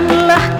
Janganlah